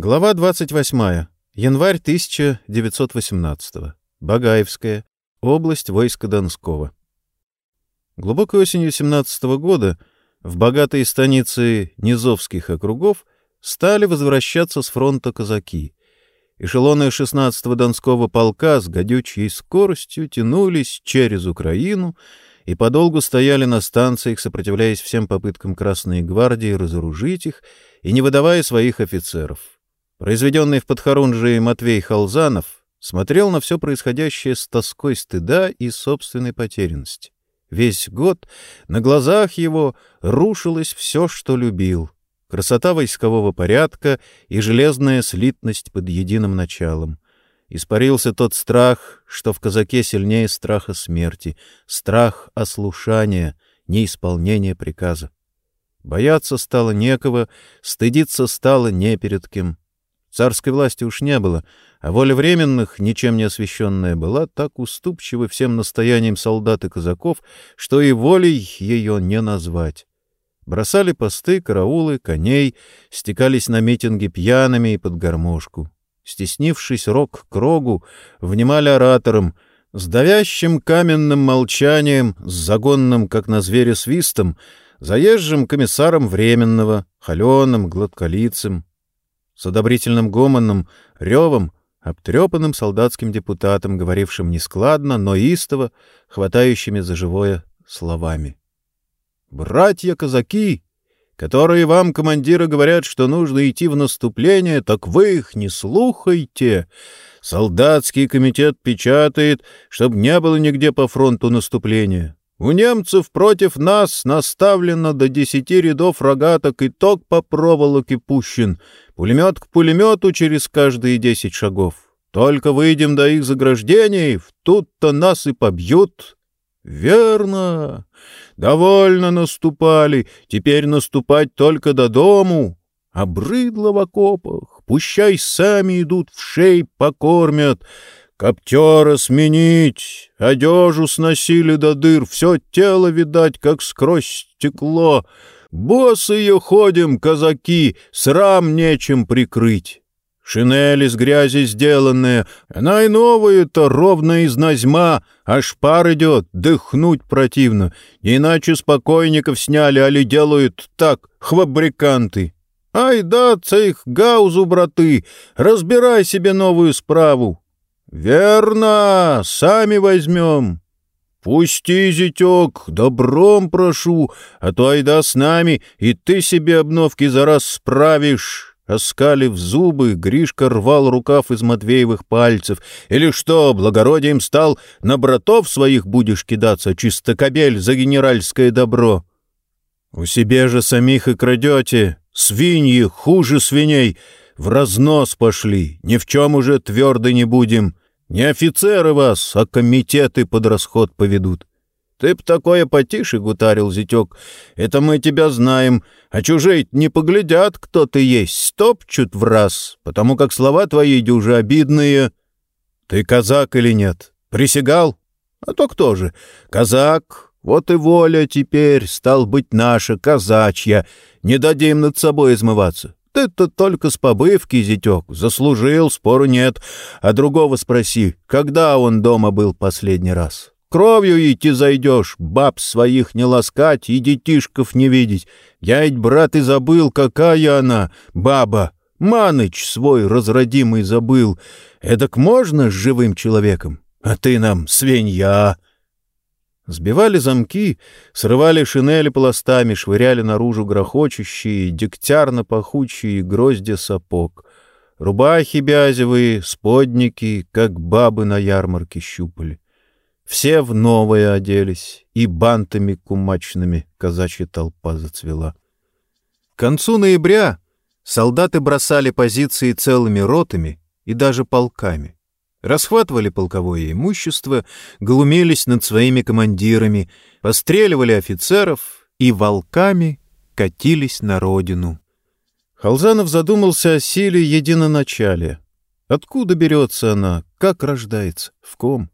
Глава 28. Январь 1918. Багаевская. Область войска Донского. Глубокой осенью 17 года в богатые станицы Низовских округов стали возвращаться с фронта казаки. Эшелоны 16-го Донского полка с гадючей скоростью тянулись через Украину и подолгу стояли на станциях, сопротивляясь всем попыткам Красной гвардии разоружить их и не выдавая своих офицеров. Произведенный в Подхорунжии Матвей Халзанов смотрел на все происходящее с тоской стыда и собственной потерянности. Весь год на глазах его рушилось все, что любил. Красота войскового порядка и железная слитность под единым началом. Испарился тот страх, что в казаке сильнее страха смерти, страх ослушания, неисполнения приказа. Бояться стало некого, стыдиться стало не перед кем. Царской власти уж не было, а воля временных, ничем не освященная, была так уступчива всем настояниям солдат и казаков, что и волей ее не назвать. Бросали посты, караулы, коней, стекались на митинги пьяными и под гармошку. Стеснившись рог к рогу, внимали ораторам, с давящим каменным молчанием, с загонным, как на звере, свистом, заезжим комиссаром временного, холеным, гладколицем, с одобрительным гомоном, ревом, обтрепанным солдатским депутатом, говорившим нескладно, но истово, хватающими за живое словами. «Братья-казаки, которые вам, командиры, говорят, что нужно идти в наступление, так вы их не слухайте. Солдатский комитет печатает, чтобы не было нигде по фронту наступления. У немцев против нас наставлено до десяти рядов рогаток и ток по проволоке пущен, пулемет к пулемету через каждые десять шагов. Только выйдем до их заграждений, тут-то нас и побьют. Верно. Довольно наступали, теперь наступать только до дому. Обрыдло в окопах, пущай сами идут в шей, покормят. Коптера сменить, одежу сносили до дыр, все тело, видать, как сквозь стекло. Босые ходим, казаки, срам нечем прикрыть. Шинель из грязи сделанная, она и новая-то ровно из назьма, аж пар идет, дыхнуть противно. Иначе спокойников сняли, али делают так, хвабриканты. Ай да, цейх гаузу, браты, разбирай себе новую справу. «Верно, сами возьмем». «Пусти, зятек, добром прошу, а то айда с нами, и ты себе обновки за раз справишь». Оскалив зубы, Гришка рвал рукав из Матвеевых пальцев. «Или что, благородием стал, на братов своих будешь кидаться, чистокобель за генеральское добро?» «У себе же самих и крадете, свиньи хуже свиней, в разнос пошли, ни в чем уже твердо не будем». Не офицеры вас, а комитеты под расход поведут. Ты б такое потише гутарил, зятек. Это мы тебя знаем. А чужие не поглядят, кто ты есть, стопчут в раз, потому как слова твои дюжи обидные. Ты казак или нет? Присягал? А то кто же? Казак. Вот и воля теперь, стал быть, наша, казачья. Не дадим над собой измываться. Ты-то только с побывки, зятек, заслужил, спору нет. А другого спроси, когда он дома был последний раз? Кровью идти зайдешь, баб своих не ласкать и детишков не видеть. Я ведь, брат, и забыл, какая она, баба. Маныч свой разродимый забыл. Эдак можно с живым человеком? А ты нам свинья. Сбивали замки, срывали шинели пластами, швыряли наружу грохочущие, дегтярно-пахучие грозди сапог. Рубахи бязевые, сподники, как бабы на ярмарке щупали. Все в новое оделись, и бантами кумачными казачья толпа зацвела. К концу ноября солдаты бросали позиции целыми ротами и даже полками расхватывали полковое имущество, глумились над своими командирами, постреливали офицеров и волками катились на родину. Халзанов задумался о силе единоначалия. Откуда берется она, как рождается, в ком?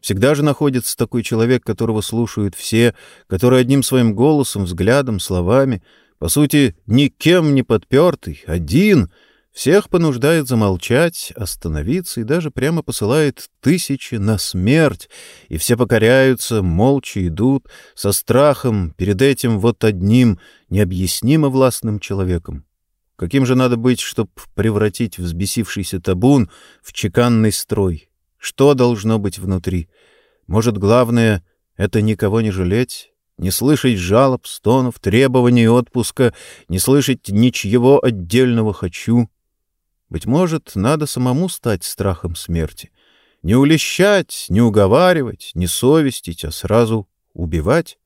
Всегда же находится такой человек, которого слушают все, который одним своим голосом, взглядом, словами, по сути, никем не подпертый, один — Всех понуждает замолчать, остановиться и даже прямо посылает тысячи на смерть, и все покоряются, молча идут, со страхом перед этим вот одним необъяснимо властным человеком. Каким же надо быть, чтобы превратить взбесившийся табун в чеканный строй? Что должно быть внутри? Может, главное — это никого не жалеть? не слышать жалоб, стонов, требований отпуска, не слышать ничего отдельного «хочу». Быть может, надо самому стать страхом смерти. Не улещать, не уговаривать, не совестить, а сразу убивать.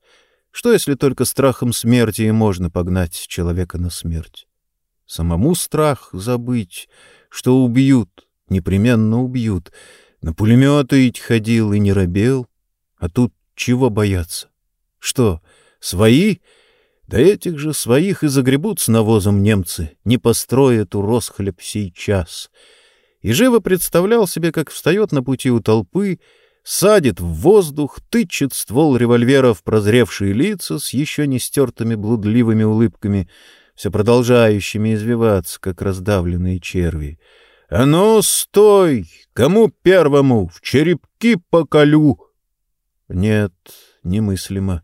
Что, если только страхом смерти и можно погнать человека на смерть? Самому страх забыть, что убьют, непременно убьют. На пулеметы ведь ходил и не робел. А тут чего бояться? Что, свои? Да этих же своих и загребут с навозом немцы, не построят у Росхлеб сейчас. И живо представлял себе, как встает на пути у толпы, садит в воздух, тычет ствол револьвера в прозревшие лица с еще не стертыми блудливыми улыбками, все продолжающими извиваться, как раздавленные черви. «А ну, стой! Кому первому? В черепки поколю!» Нет, немыслимо.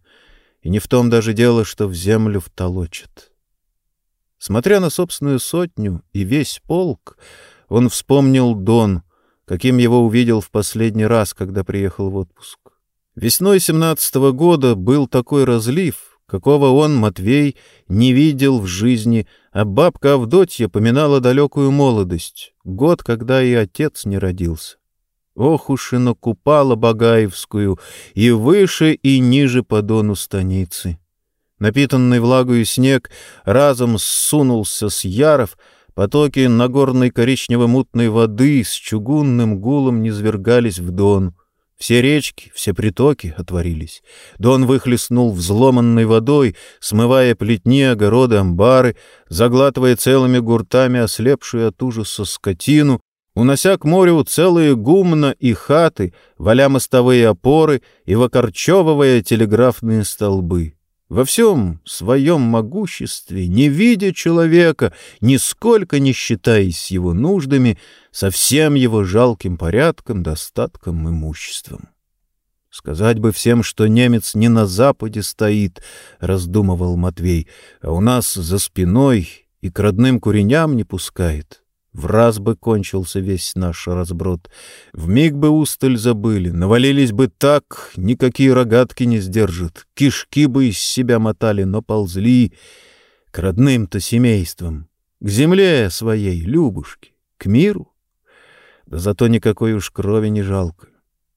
И не в том даже дело, что в землю втолочат. Смотря на собственную сотню и весь полк, он вспомнил Дон, каким его увидел в последний раз, когда приехал в отпуск. Весной семнадцатого года был такой разлив, какого он, Матвей, не видел в жизни, а бабка Авдотья поминала далекую молодость, год, когда и отец не родился. Ох уж и накупала Багаевскую и выше, и ниже по дону станицы. Напитанный влагою снег разом ссунулся с яров, потоки нагорной коричнево-мутной воды с чугунным гулом низвергались в дон. Все речки, все притоки отворились. Дон выхлестнул взломанной водой, смывая плетни, огороды, амбары, заглатывая целыми гуртами ослепшую от ужаса скотину, унося к морю целые гумна и хаты, валя мостовые опоры и выкорчевывая телеграфные столбы. Во всем своем могуществе, не видя человека, нисколько не считаясь его нуждами, со всем его жалким порядком, достатком, имуществом. Сказать бы всем, что немец не на западе стоит, — раздумывал Матвей, — а у нас за спиной и к родным куреням не пускает. В раз бы кончился весь наш разброд. В миг бы усталь забыли, навалились бы так, никакие рогатки не сдержат. Кишки бы из себя мотали, но ползли к родным-то семействам, к земле своей, Любушке, к миру. Да зато никакой уж крови не жалко.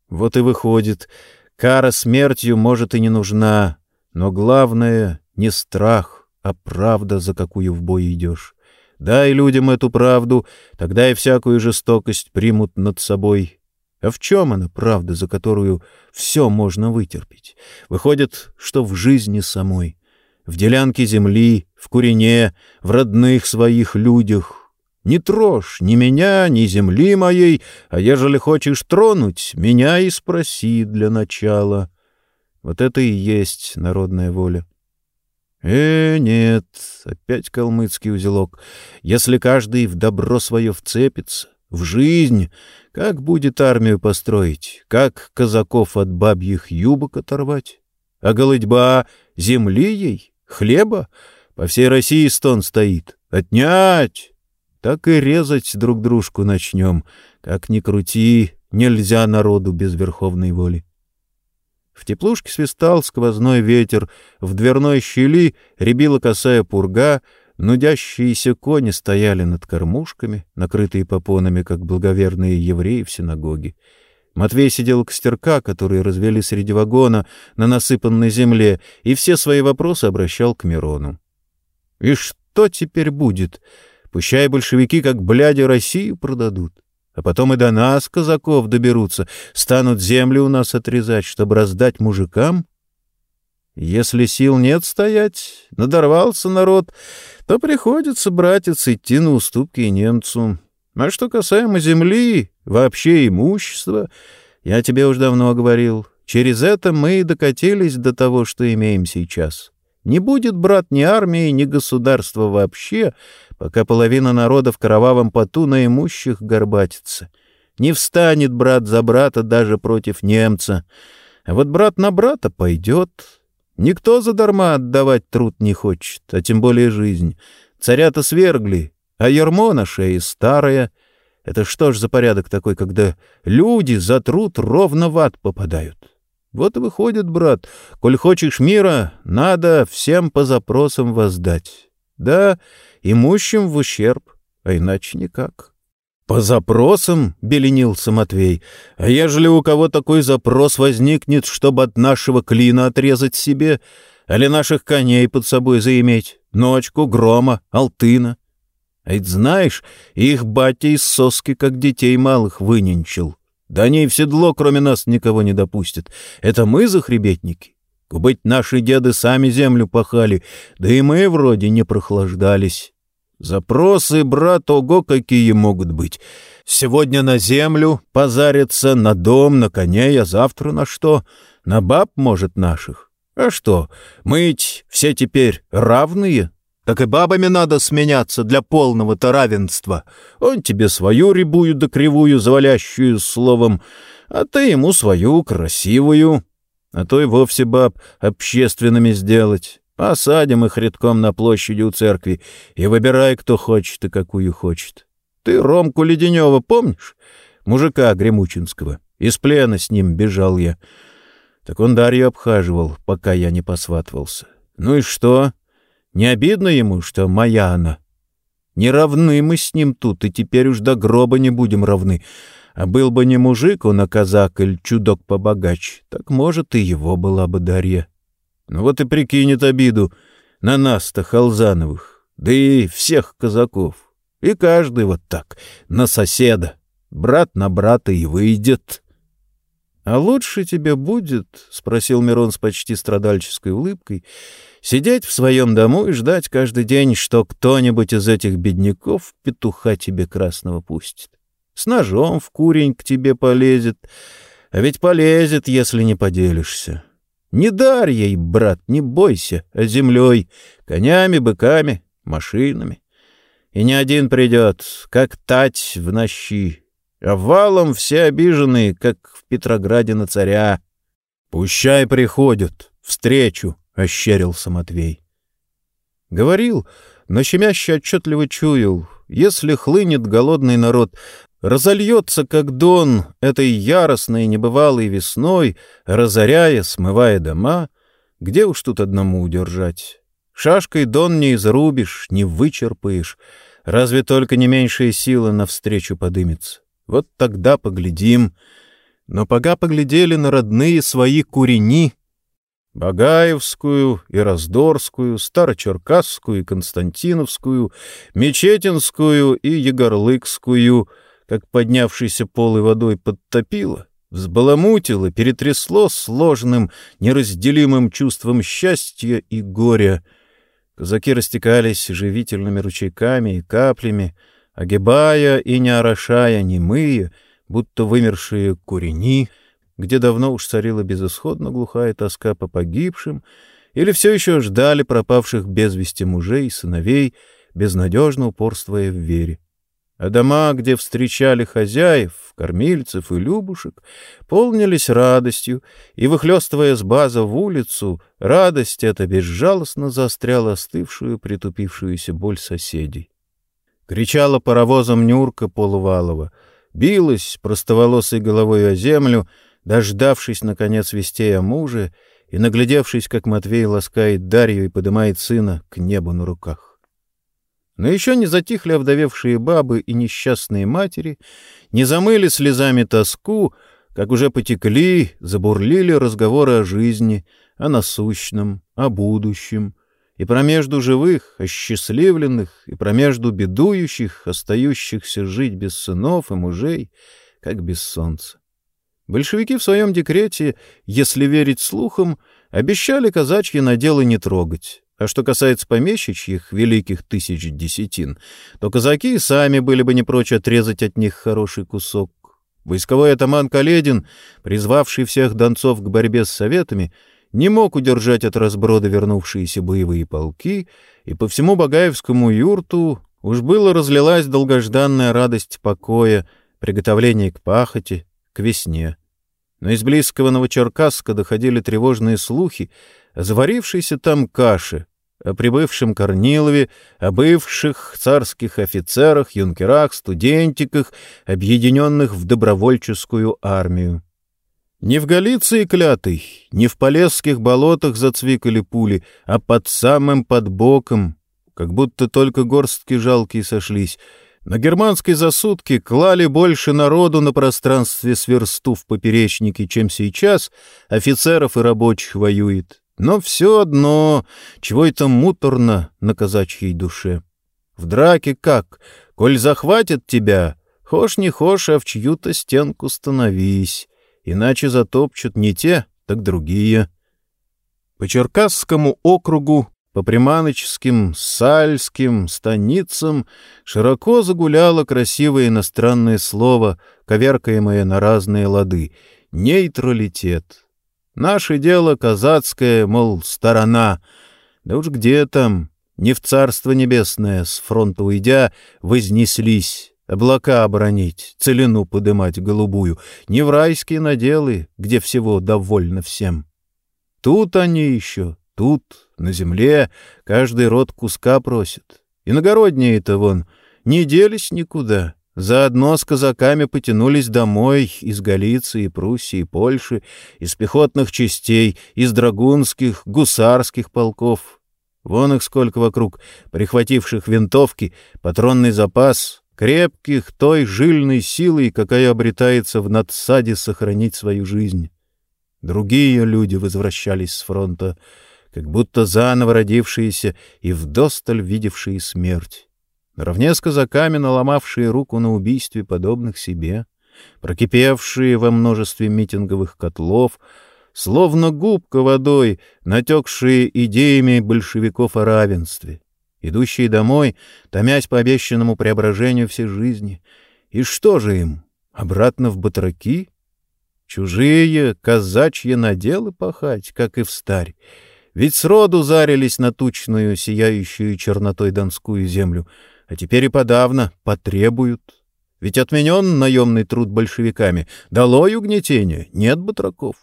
Вот и выходит, кара смертью, может, и не нужна, но главное — не страх, а правда, за какую в бой идешь. Дай людям эту правду, тогда и всякую жестокость примут над собой. А в чем она, правда, за которую все можно вытерпеть? Выходит, что в жизни самой, в делянке земли, в курине, в родных своих людях. Не трожь ни меня, ни земли моей, а ежели хочешь тронуть, меня и спроси для начала. Вот это и есть народная воля. Э, нет, опять калмыцкий узелок. Если каждый в добро свое вцепится, в жизнь, как будет армию построить, как казаков от бабьих юбок оторвать? А голодьба земли ей, хлеба? По всей России стон стоит. Отнять! Так и резать друг дружку начнем. Как ни крути, нельзя народу без верховной воли. В теплушке свистал сквозной ветер, в дверной щели рябила косая пурга, нудящиеся кони стояли над кормушками, накрытые попонами, как благоверные евреи в синагоге. Матвей сидел костерка, который развели среди вагона на насыпанной земле, и все свои вопросы обращал к Мирону. «И что теперь будет? Пущай большевики, как бляди, Россию продадут а потом и до нас, казаков, доберутся, станут землю у нас отрезать, чтобы раздать мужикам? Если сил нет стоять, надорвался народ, то приходится, братец, идти на уступки немцу. А что касаемо земли, вообще имущества, я тебе уж давно говорил, через это мы и докатились до того, что имеем сейчас. Не будет, брат, ни армии, ни государства вообще, пока половина народа в кровавом поту на имущих горбатится. Не встанет брат за брата даже против немца. А вот брат на брата пойдет. Никто задарма отдавать труд не хочет, а тем более жизнь. Царя-то свергли, а ермо на шее старое. Это что ж за порядок такой, когда люди за труд ровно в ад попадают? Вот и выходит, брат, коль хочешь мира, надо всем по запросам воздать. Да, имущим в ущерб, а иначе никак. «По запросам?» — беленился Матвей. «А ежели у кого такой запрос возникнет, чтобы от нашего клина отрезать себе, или наших коней под собой заиметь, ночку, грома, алтына? А ведь знаешь, их батя из соски, как детей малых, выненчил. Да они в седло, кроме нас, никого не допустят. Это мы захребетники. Быть наши деды сами землю пахали, да и мы вроде не прохлаждались. Запросы, брат, ого, какие могут быть. Сегодня на землю позарятся, на дом, на коней, а завтра на что? На баб, может, наших. А что, мыть все теперь равные? Так и бабами надо сменяться для полного-то равенства. Он тебе свою рябую да кривую, завалящую словом, а ты ему свою красивую. А то и вовсе баб общественными сделать. Посадим их редком на площади у церкви и выбирай, кто хочет и какую хочет. Ты Ромку Леденева помнишь? Мужика Гремучинского. Из плена с ним бежал я. Так он Дарью обхаживал, пока я не посватывался. Ну и что? Не обидно ему, что моя она? Не равны мы с ним тут, и теперь уж до гроба не будем равны. А был бы не мужик, он, а казак или чудок побогаче, так, может, и его была бы Дарья. Ну вот и прикинет обиду на нас-то, Халзановых, да и всех казаков. И каждый вот так, на соседа. Брат на брата и выйдет. — А лучше тебе будет, — спросил Мирон с почти страдальческой улыбкой, — сидеть в своем дому и ждать каждый день, что кто-нибудь из этих бедняков петуха тебе красного пустит. С ножом в курень к тебе полезет, а ведь полезет, если не поделишься. Не Дарьей, брат, не бойся, а землей, конями, быками, машинами. И не один придет, как тать в нощи, а валом все обиженные, как в Петрограде на царя. «Пущай приходят, встречу», — ощерился Матвей. Говорил, но щемяще отчетливо чуял, если хлынет голодный народ, разольется, как дон, этой яростной небывалой весной, разоряя, смывая дома, где уж тут одному удержать? Шашкой дон не изрубишь, не вычерпаешь, разве только не меньшая сила навстречу подымется. Вот тогда поглядим. Но пока поглядели на родные свои курени, Багаевскую и Раздорскую, Старочеркасскую и Константиновскую, Мечетинскую и Егорлыкскую — как поднявшийся полой водой подтопило, взбаламутило, перетрясло сложным, неразделимым чувством счастья и горя. Казаки растекались живительными ручейками и каплями, огибая и не орошая немые, будто вымершие курени, где давно уж царила безысходно глухая тоска по погибшим, или все еще ждали пропавших без вести мужей и сыновей, безнадежно упорствуя в вере а дома, где встречали хозяев, кормильцев и любушек, полнились радостью, и, выхлестывая с база в улицу, радость эта безжалостно заостряла остывшую, притупившуюся боль соседей. Кричала паровозом Нюрка Полувалова, билась простоволосой головой о землю, дождавшись, наконец, вестей о муже и наглядевшись, как Матвей ласкает Дарью и подымает сына к небу на руках. Но еще не затихли овдовевшие бабы и несчастные матери, не замыли слезами тоску, как уже потекли, забурлили разговоры о жизни, о насущном, о будущем, и промежду живых, осчастливленных, и промежду бедующих, остающихся жить без сынов и мужей, как без солнца. Большевики в своем декрете, если верить слухам, обещали казачьи наделы не трогать, а что касается помещичьих великих тысяч десятин, то казаки сами были бы не прочь отрезать от них хороший кусок. Войсковой атаман Каледин, призвавший всех донцов к борьбе с советами, не мог удержать от разброда вернувшиеся боевые полки, и по всему Багаевскому юрту уж было разлилась долгожданная радость покоя, приготовление к пахоте, к весне. Но из близкого Новочеркасска доходили тревожные слухи о заварившейся там каше, о прибывшем Корнилове, о бывших царских офицерах, юнкерах, студентиках, объединенных в добровольческую армию. Не в Галиции клятой, не в Полесских болотах зацвикали пули, а под самым подбоком, как будто только горстки жалкие сошлись. На германской засудке клали больше народу на пространстве сверсту в поперечнике, чем сейчас офицеров и рабочих воюет. Но все одно, чего это муторно на казачьей душе. В драке как? Коль захватят тебя, хошь не хошь, а в чью-то стенку становись иначе затопчут не те, так другие. По Черкасскому округу, по Приманочским, Сальским, станицам широко загуляло красивое иностранное слово, коверкаемое на разные лады — нейтралитет. Наше дело казацкое, мол, сторона. Да уж где там, не в Царство Небесное, с фронта уйдя, вознеслись Облака оборонить, целину подымать голубую, не в райские наделы, где всего довольно всем. Тут они еще, тут, на земле, каждый род куска просит. Иногородние-то вон не делись никуда, заодно с казаками потянулись домой из Галиции, Пруссии, Польши, из пехотных частей, из драгунских, гусарских полков. Вон их сколько вокруг, прихвативших винтовки, патронный запас, крепких той жильной силой, какая обретается в надсаде сохранить свою жизнь. Другие люди возвращались с фронта, как будто заново родившиеся и вдосталь видевшие смерть. Наравне с казаками, наломавшие руку на убийстве подобных себе, прокипевшие во множестве митинговых котлов, словно губка водой, натекшие идеями большевиков о равенстве — идущие домой, томясь по обещанному преображению всей жизни. И что же им? Обратно в батраки? Чужие казачьи наделы пахать, как и в старь. Ведь сроду зарились на тучную, сияющую чернотой донскую землю, а теперь и подавно потребуют. Ведь отменен наемный труд большевиками, долой угнетение, нет батраков.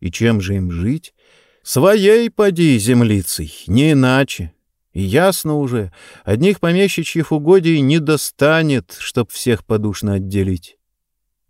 И чем же им жить? Своей поди землицей, не иначе. И ясно уже, одних помещичьих угодий не достанет, чтоб всех подушно отделить.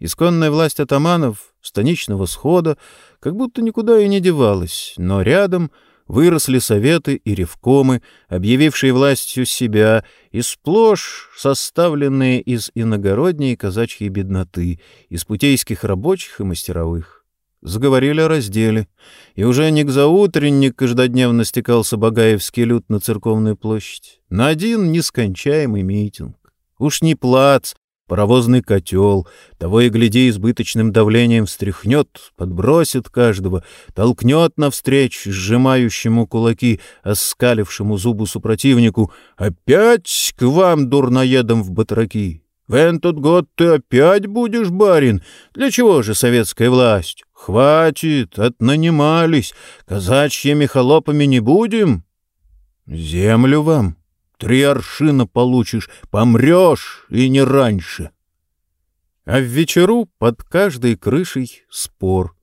Исконная власть атаманов, станичного схода, как будто никуда и не девалась, но рядом выросли советы и ревкомы, объявившие властью себя, и сплошь составленные из иногородней казачьей бедноты, из путейских рабочих и мастеровых. Заговорили о разделе, и уже не к заутренник каждодневно стекался Багаевский люд на церковную площадь, на один нескончаемый митинг. Уж не плац, паровозный котел, того и гляди избыточным давлением встряхнет, подбросит каждого, толкнет навстречу сжимающему кулаки, оскалившему зубу супротивнику, «Опять к вам, дурноедам, в батраки! В этот год ты опять будешь барин? Для чего же советская власть? Хватит, отнанимались, казачьими холопами не будем. Землю вам, три аршина получишь, помрешь и не раньше. А в вечеру под каждой крышей спор.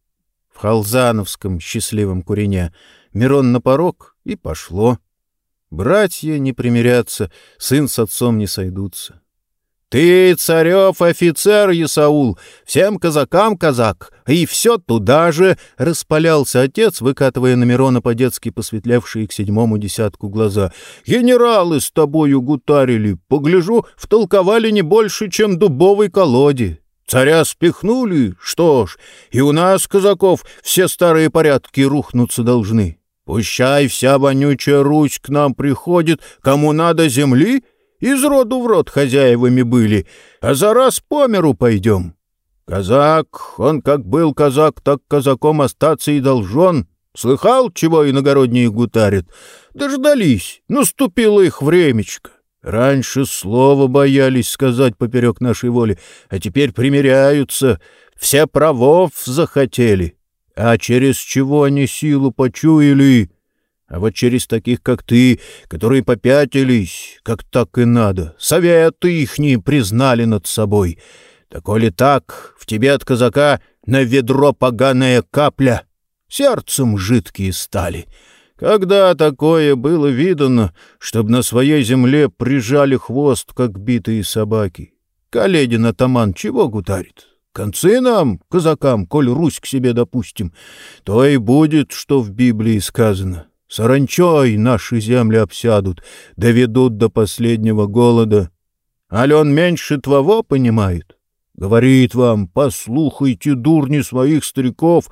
В Халзановском счастливом курине Мирон на порог и пошло. Братья не примирятся, сын с отцом не сойдутся. «Ты, царев офицер, Исаул, всем казакам казак, и все туда же!» — распалялся отец, выкатывая на Мирона по-детски посветлевшие к седьмому десятку глаза. «Генералы с тобою гутарили, погляжу, втолковали не больше, чем дубовой колоде. Царя спихнули, что ж, и у нас, казаков, все старые порядки рухнуться должны. Пущай вся вонючая Русь к нам приходит, кому надо земли — из роду в род хозяевами были, а за раз по миру пойдем. Казак, он как был казак, так казаком остаться и должен. Слыхал, чего иногородние гутарят? Дождались, наступило их времечко. Раньше слова боялись сказать поперек нашей воли, а теперь примиряются. Все правов захотели. А через чего они силу почуяли? А вот через таких, как ты, которые попятились, как так и надо, советы их не признали над собой. Так ли так, в тебе от казака на ведро поганая капля, сердцем жидкие стали. Когда такое было видано, чтоб на своей земле прижали хвост, как битые собаки? Каледин атаман чего гутарит? Концы нам, казакам, коль Русь к себе допустим, то и будет, что в Библии сказано. Саранчой наши земли обсядут, доведут до последнего голода. Он меньше твоего понимает? Говорит вам, послухайте, дурни своих стариков,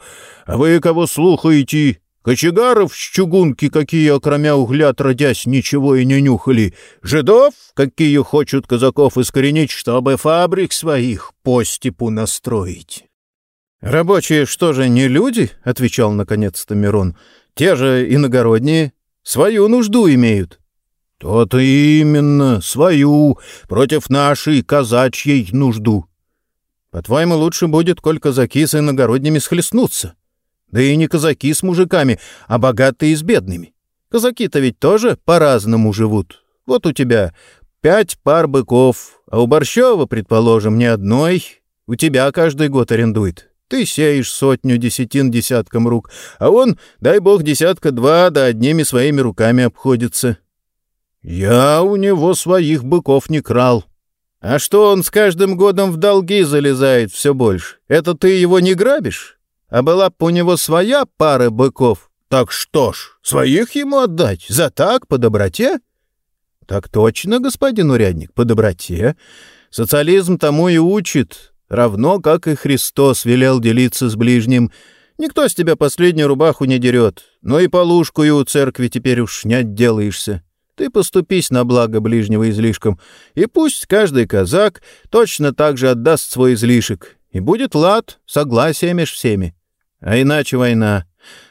а вы кого слухаете? Кочегаров с чугунки, какие, окромя угля, отродясь, ничего и не нюхали. Жидов, какие хочут казаков искоренить, чтобы фабрик своих по степу настроить. «Рабочие что же, не люди?» — отвечал наконец-то Мирон. «Те же иногородние. Свою нужду имеют». «То-то именно, свою, против нашей казачьей нужду». «По-твоему, лучше будет, коль казаки с иногородними схлестнутся?» Да и не казаки с мужиками, а богатые с бедными. Казаки-то ведь тоже по-разному живут. Вот у тебя пять пар быков, а у Борщева, предположим, ни одной. У тебя каждый год арендует. Ты сеешь сотню десятин десятком рук, а он, дай бог, десятка-два, да одними своими руками обходится. Я у него своих быков не крал. А что он с каждым годом в долги залезает все больше? Это ты его не грабишь? а была б у него своя пара быков, так что ж, своих ему отдать, за так, по доброте? Так точно, господин урядник, по доброте. Социализм тому и учит, равно как и Христос велел делиться с ближним. Никто с тебя последнюю рубаху не дерет, но и полушку и у церкви теперь уж не отделаешься. Ты поступись на благо ближнего излишком, и пусть каждый казак точно так же отдаст свой излишек, и будет лад, согласие меж всеми. А иначе война.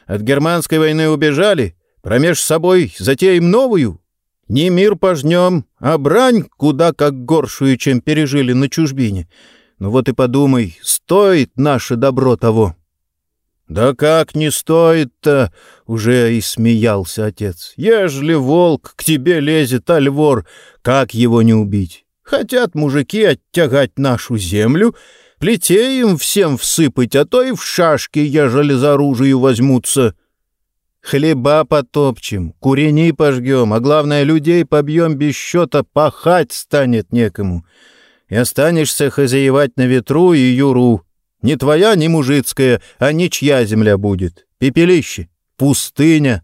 От германской войны убежали, промеж собой затеем новую. Не мир пожнем, а брань куда как горшую, чем пережили на чужбине. Ну вот и подумай, стоит наше добро того». «Да как не стоит-то?» — уже и смеялся отец. «Ежели волк к тебе лезет, аль вор, как его не убить? Хотят мужики оттягать нашу землю — Плетей им всем всыпать, а то и в шашки, ежели за оружие возьмутся. Хлеба потопчем, курени пожгем, а главное, людей побьем без счета, пахать станет некому. И останешься хозяевать на ветру и юру. Не твоя, не мужицкая, а ничья земля будет. Пепелище, пустыня.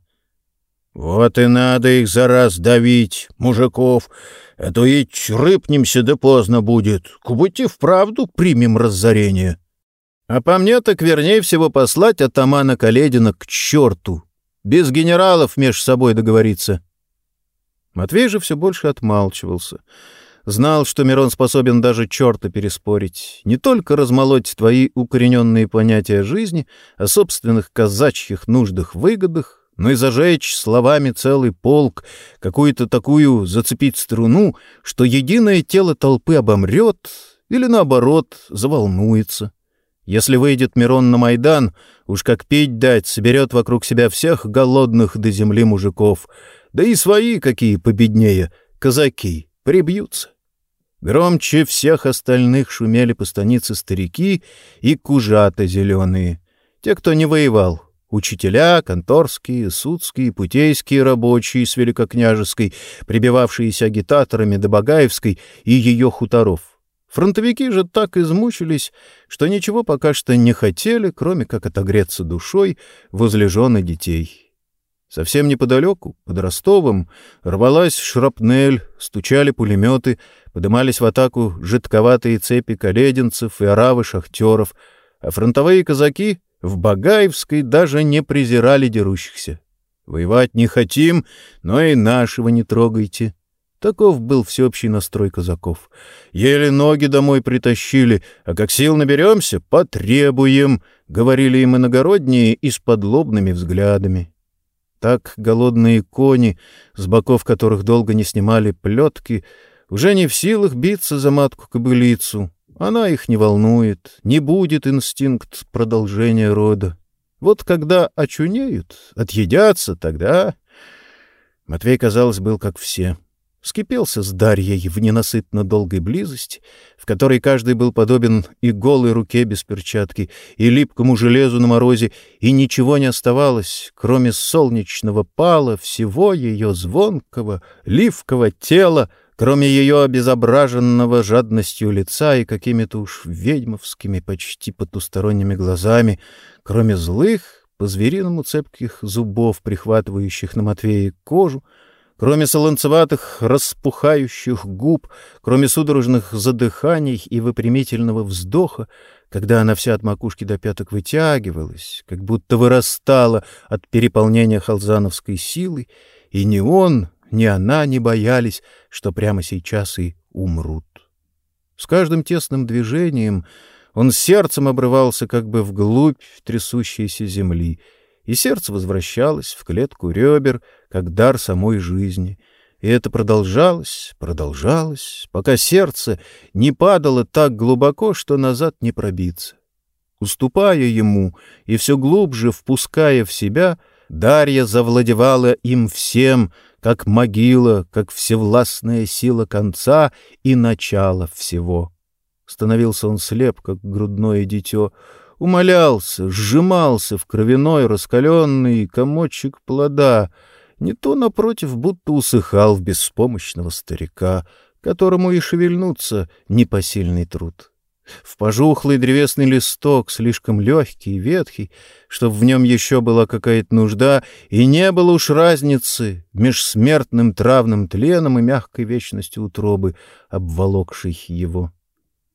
Вот и надо их за раз давить, мужиков, а то и рыпнемся да поздно будет. Кубыти вправду примем разорение. А по мне так вернее всего послать атамана Каледина к черту. Без генералов меж собой договориться. Матвей же все больше отмалчивался. Знал, что Мирон способен даже черта переспорить, не только размолоть твои укорененные понятия жизни, о собственных казачьих нуждах, выгодах, но и зажечь словами целый полк, какую-то такую зацепить струну, что единое тело толпы обомрет или, наоборот, заволнуется. Если выйдет Мирон на Майдан, уж как пить дать, соберет вокруг себя всех голодных до земли мужиков, да и свои какие победнее, казаки, прибьются. Громче всех остальных шумели по станице старики и кужата зеленые, те, кто не воевал, Учителя, конторские, судские, путейские рабочие с Великокняжеской, прибивавшиеся агитаторами до Багаевской и ее хуторов. Фронтовики же так измучились, что ничего пока что не хотели, кроме как отогреться душой возле жены детей. Совсем неподалеку, под Ростовом, рвалась шрапнель, стучали пулеметы, подымались в атаку жидковатые цепи калединцев и оравы шахтеров, а фронтовые казаки в Багаевской даже не презирали дерущихся. Воевать не хотим, но и нашего не трогайте. Таков был всеобщий настрой казаков. Еле ноги домой притащили, а как сил наберемся, потребуем, — говорили им иногородние и с подлобными взглядами. Так голодные кони, с боков которых долго не снимали плетки, уже не в силах биться за матку-кобылицу, она их не волнует, не будет инстинкт продолжения рода. Вот когда очунеют, отъедятся, тогда... Матвей, казалось, был как все. Скипелся с Дарьей в ненасытно долгой близости, в которой каждый был подобен и голой руке без перчатки, и липкому железу на морозе, и ничего не оставалось, кроме солнечного пала, всего ее звонкого, ливкого тела, кроме ее обезображенного жадностью лица и какими-то уж ведьмовскими, почти потусторонними глазами, кроме злых, по-звериному цепких зубов, прихватывающих на Матвея кожу, кроме солонцеватых распухающих губ, кроме судорожных задыханий и выпрямительного вздоха, когда она вся от макушки до пяток вытягивалась, как будто вырастала от переполнения халзановской силы, и ни он, ни она не боялись, что прямо сейчас и умрут. С каждым тесным движением он сердцем обрывался как бы вглубь трясущейся земли, и сердце возвращалось в клетку ребер, как дар самой жизни. И это продолжалось, продолжалось, пока сердце не падало так глубоко, что назад не пробиться. Уступая ему и все глубже впуская в себя, Дарья завладевала им всем — как могила, как всевластная сила конца и начала всего. Становился он слеп, как грудное дитё, умолялся, сжимался в кровяной раскаленный комочек плода, не то, напротив, будто усыхал в беспомощного старика, которому и шевельнуться непосильный труд в пожухлый древесный листок, слишком легкий и ветхий, чтоб в нем еще была какая-то нужда, и не было уж разницы меж смертным травным тленом и мягкой вечностью утробы, обволокшей его.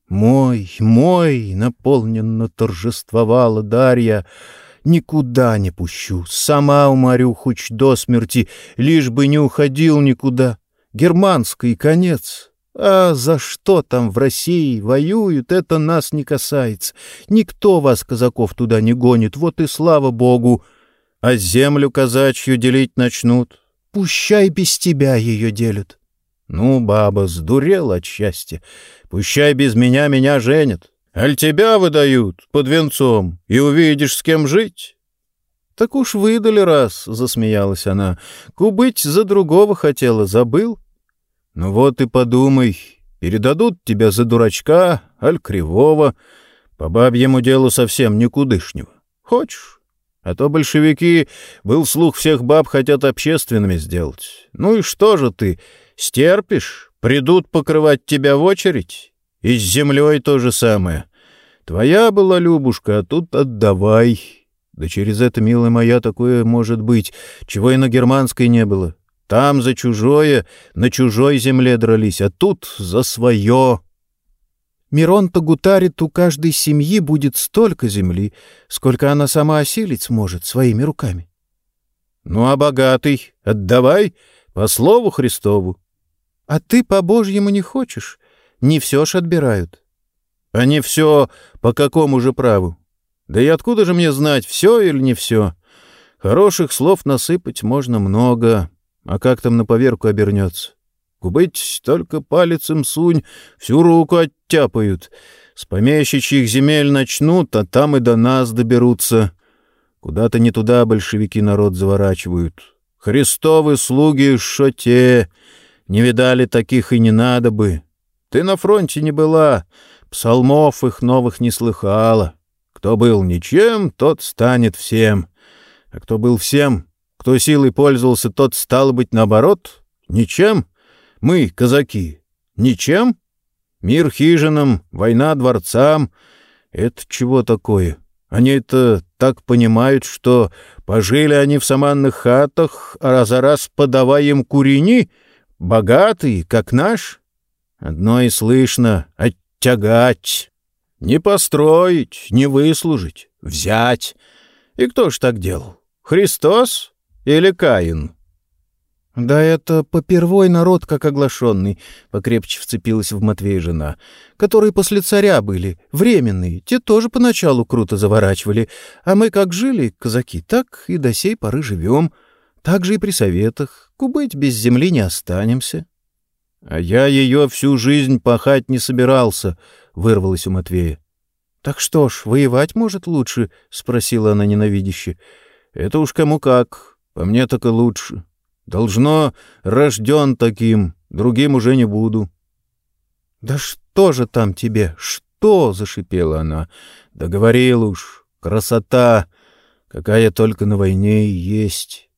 «Мой, мой!» — наполненно торжествовала Дарья. «Никуда не пущу, сама уморю хоть до смерти, лишь бы не уходил никуда. Германский конец!» А за что там в России воюют, это нас не касается. Никто вас, казаков, туда не гонит, вот и слава богу. А землю казачью делить начнут. Пущай без тебя ее делят. Ну, баба, сдурела от счастья. Пущай без меня меня женят. Аль тебя выдают под венцом, и увидишь, с кем жить. — Так уж выдали раз, — засмеялась она. — Кубыть за другого хотела, забыл? — ну вот и подумай, передадут тебя за дурачка, аль кривого, по бабьему делу совсем никудышнего. Хочешь? А то большевики, был слух, всех баб хотят общественными сделать. Ну и что же ты, стерпишь? Придут покрывать тебя в очередь? И с землей то же самое. Твоя была Любушка, а тут отдавай. Да через это, милая моя, такое может быть, чего и на германской не было. Там за чужое, на чужой земле дрались, а тут за свое. Мирон-то гутарит, у каждой семьи будет столько земли, сколько она сама осилить сможет своими руками. Ну а богатый отдавай по слову Христову. А ты по-божьему не хочешь, не все ж отбирают. Не все по какому же праву? Да и откуда же мне знать, все или не все? Хороших слов насыпать можно много, а как там на поверку обернется? Кубыть только палец сунь, всю руку оттяпают. С помещичьих земель начнут, а там и до нас доберутся. Куда-то не туда большевики народ заворачивают. Христовы слуги шоте. Не видали таких и не надо бы. Ты на фронте не была, псалмов их новых не слыхала. Кто был ничем, тот станет всем. А кто был всем, кто силой пользовался, тот, стал быть, наоборот, ничем. Мы, казаки, ничем. Мир хижинам, война дворцам — это чего такое? Они это так понимают, что пожили они в саманных хатах, а раз за раз подавая им курени, богатые, как наш. Одно и слышно — оттягать. Не построить, не выслужить, взять. И кто ж так делал? Христос? Или Каин?» «Да это попервой народ, как оглашенный», — покрепче вцепилась в Матвей жена, «которые после царя были, временные, те тоже поначалу круто заворачивали, а мы как жили, казаки, так и до сей поры живем, так же и при советах, кубыть без земли не останемся». «А я ее всю жизнь пахать не собирался», — вырвалось у Матвея. Так что ж, воевать может лучше? — спросила она ненавидяще. — Это уж кому как. По мне так и лучше. Должно, рожден таким, другим уже не буду. — Да что же там тебе? Что? — зашипела она. — Да говорил уж. Красота, какая только на войне и есть.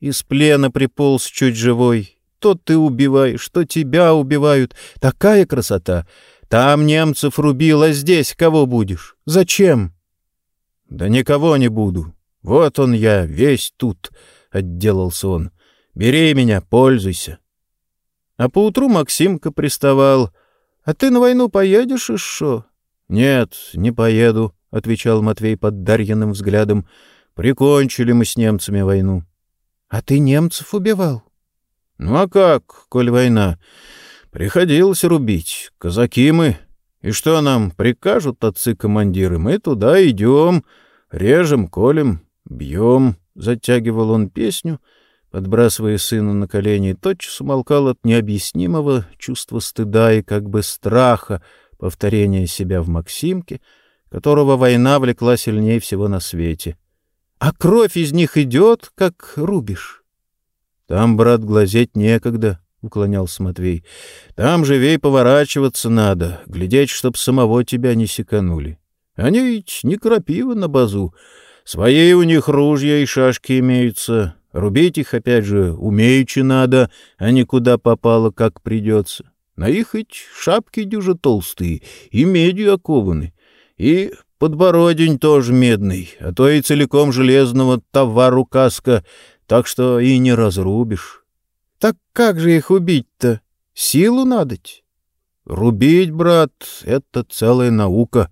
Из плена приполз чуть живой. То ты убиваешь, то тебя убивают. Такая красота! Там немцев рубил, а здесь кого будешь? Зачем? — Да никого не буду. Вот он я, весь тут, — отделался он. — Бери меня, пользуйся. А поутру Максимка приставал. — А ты на войну поедешь и шо? — Нет, не поеду, — отвечал Матвей под Дарьиным взглядом. — Прикончили мы с немцами войну. — А ты немцев убивал? — Ну а как, коль война? Приходилось рубить. Казаки мы. И что нам прикажут отцы-командиры? Мы туда идем, режем, колем, бьем. Затягивал он песню, подбрасывая сына на колени, и тотчас умолкал от необъяснимого чувства стыда и как бы страха повторения себя в Максимке, которого война влекла сильнее всего на свете. А кровь из них идет, как рубишь. Там, брат, глазеть некогда, — уклонялся Матвей. — Там живей поворачиваться надо, глядеть, чтоб самого тебя не секанули. Они ведь не крапива на базу. Свои у них ружья и шашки имеются. Рубить их, опять же, умеючи надо, а не куда попало, как придется. На их ведь шапки дюжи толстые и медью окованы. И подбородень тоже медный, а то и целиком железного товару каска, так что и не разрубишь. Так как же их убить-то? Силу надоть? Рубить, брат, — это целая наука,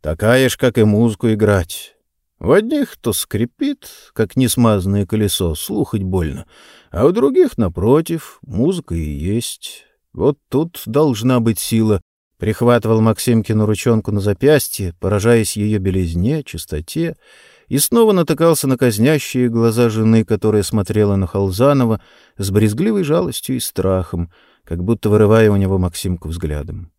такая ж, как и музыку играть. В одних то скрипит, как несмазанное колесо, слухать больно, а у других, напротив, музыка и есть. Вот тут должна быть сила. Прихватывал Максимкину ручонку на запястье, поражаясь ее белизне, чистоте, и снова натыкался на казнящие глаза жены, которая смотрела на Халзанова с брезгливой жалостью и страхом, как будто вырывая у него Максимку взглядом.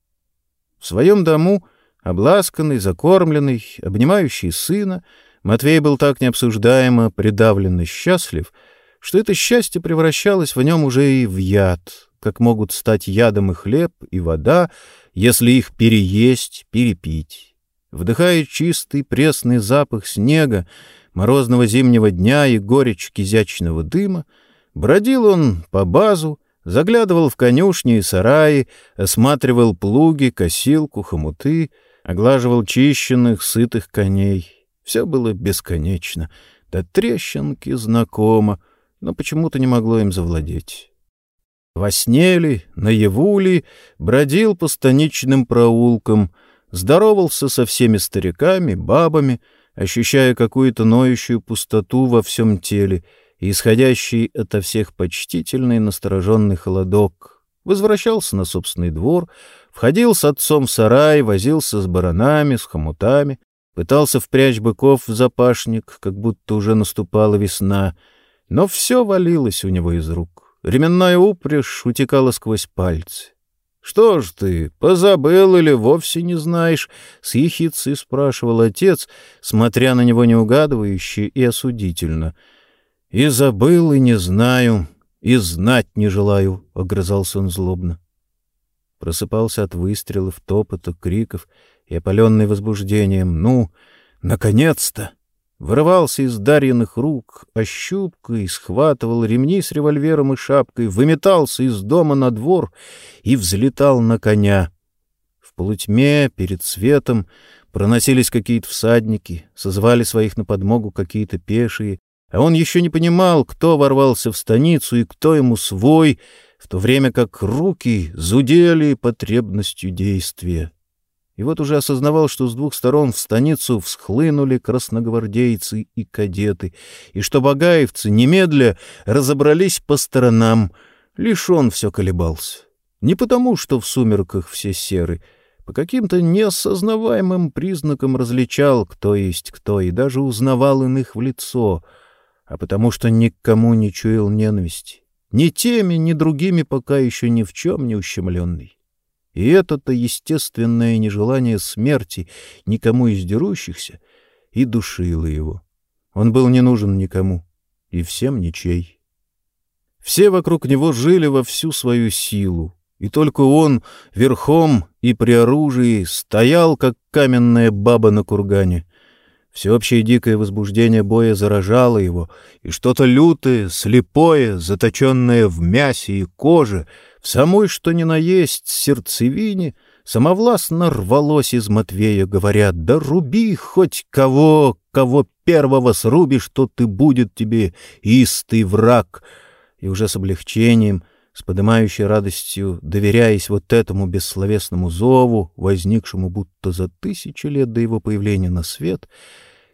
В своем дому, обласканный, закормленный, обнимающий сына, Матвей был так необсуждаемо придавлен и счастлив, что это счастье превращалось в нем уже и в яд, как могут стать ядом и хлеб, и вода, если их переесть, перепить вдыхая чистый пресный запах снега, морозного зимнего дня и горечь кизячного дыма, бродил он по базу, заглядывал в конюшни и сараи, осматривал плуги, косилку, хомуты, оглаживал чищенных, сытых коней. Все было бесконечно, до трещинки знакомо, но почему-то не могло им завладеть. Во сне ли, наяву ли, бродил по станичным проулкам — здоровался со всеми стариками, бабами, ощущая какую-то ноющую пустоту во всем теле и исходящий ото всех почтительный настороженный холодок. Возвращался на собственный двор, входил с отцом в сарай, возился с баранами, с хомутами, пытался впрячь быков в запашник, как будто уже наступала весна, но все валилось у него из рук. Ременная упряжь утекала сквозь пальцы. «Что ж ты, позабыл или вовсе не знаешь?» — с ехицей спрашивал отец, смотря на него неугадывающе и осудительно. «И забыл, и не знаю, и знать не желаю», — огрызался он злобно. Просыпался от выстрелов, топота, криков и опаленный возбуждением. «Ну, наконец-то!» Вырывался из Дарьиных рук, ощупкой схватывал ремни с револьвером и шапкой, выметался из дома на двор и взлетал на коня. В полутьме, перед светом, проносились какие-то всадники, созвали своих на подмогу какие-то пешие, а он еще не понимал, кто ворвался в станицу и кто ему свой, в то время как руки зудели потребностью действия. И вот уже осознавал, что с двух сторон в станицу всхлынули красногвардейцы и кадеты, и что багаевцы немедля разобрались по сторонам. Лишь он все колебался. Не потому, что в сумерках все серы, по каким-то неосознаваемым признакам различал, кто есть кто, и даже узнавал иных в лицо, а потому что никому не чуял ненависти, ни теми, ни другими пока еще ни в чем не ущемленный. И это-то естественное нежелание смерти никому из дерущихся и душило его. Он был не нужен никому и всем ничей. Все вокруг него жили во всю свою силу, и только он верхом и при оружии стоял, как каменная баба на кургане. Всеобщее дикое возбуждение боя заражало его, и что-то лютое, слепое, заточенное в мясе и коже, самой что ни на есть сердцевине, самовластно рвалось из Матвея, говоря, «Да руби хоть кого, кого первого срубишь, то ты будет тебе истый враг». И уже с облегчением — с подымающей радостью, доверяясь вот этому бессловесному зову, возникшему будто за тысячи лет до его появления на свет,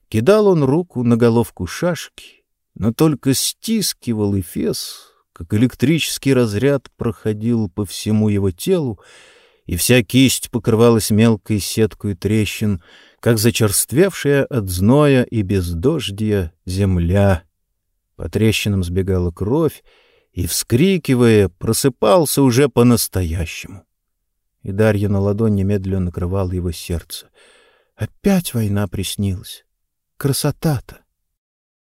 кидал он руку на головку шашки, но только стискивал Эфес, как электрический разряд проходил по всему его телу, и вся кисть покрывалась мелкой сеткой трещин, как зачерствевшая от зноя и бездождья земля. По трещинам сбегала кровь, и, вскрикивая, просыпался уже по-настоящему. И Дарья на ладонь немедленно накрывала его сердце. Опять война приснилась. Красота-то!